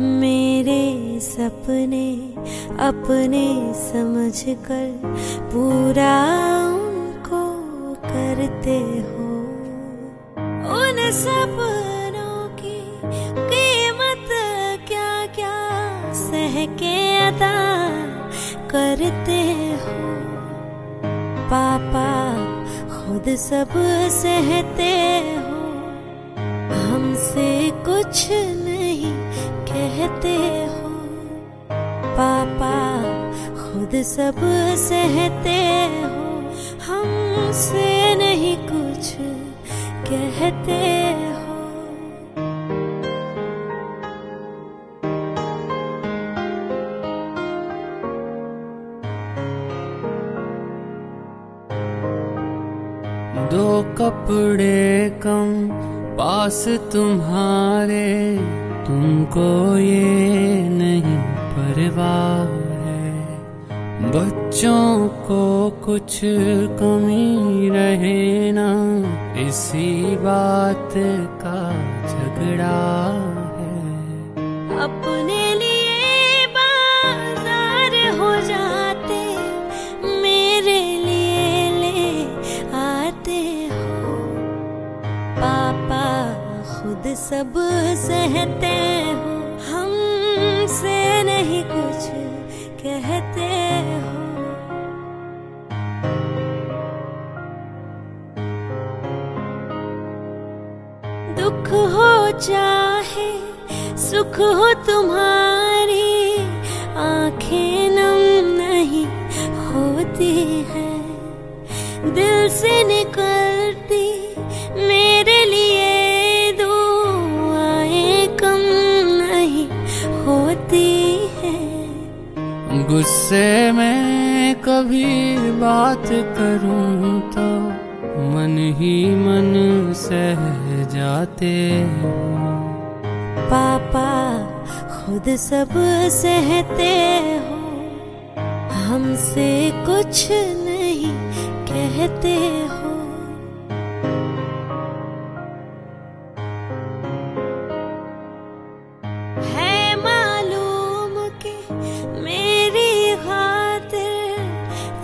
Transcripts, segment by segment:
मेरे सपने अपने समझ कर पूरा उनको करते हो। उन सपनों की कीमत क्या क्या सह के अदा करते हो। पापा खुद सब सहते हो। हमसे कुछ कहते हो, पापा खुद सब सहते हो। हमसे नहीं कुछ कहते हो। दो कपड़े कम पास तुम्हारे। तुमको ये नहीं परवाह है। बच्चों को कुछ कमी रहे ना इसी बात का झगड़ा है। अपने सब सहते हो, हमसे नहीं कुछ कहते हो। दुख हो चाहे, सुख हो तुम्हारी आँखें होती है। गुस्से में कभी बात करूँ तो मन ही मन सह जाते हो पापा खुद सब सहते हो। हमसे कुछ नहीं कहते हो।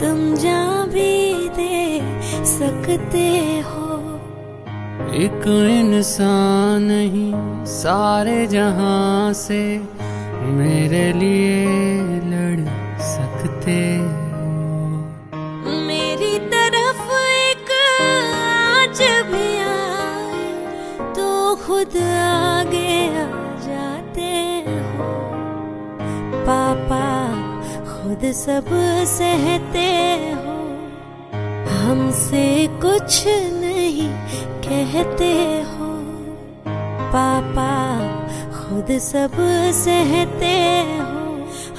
तुम जा भी दे सकते हो। एक इंसान नहीं सारे जहाँ से मेरे लिए लड़ सकते हो। मेरी तरफ़ एक आज भी आए तो खुद आगे आ जाते खुद सब सहते हो। हमसे कुछ नहीं कहते हो। पापा खुद सब सहते हो।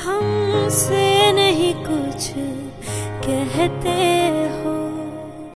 हमसे नहीं कुछ कहते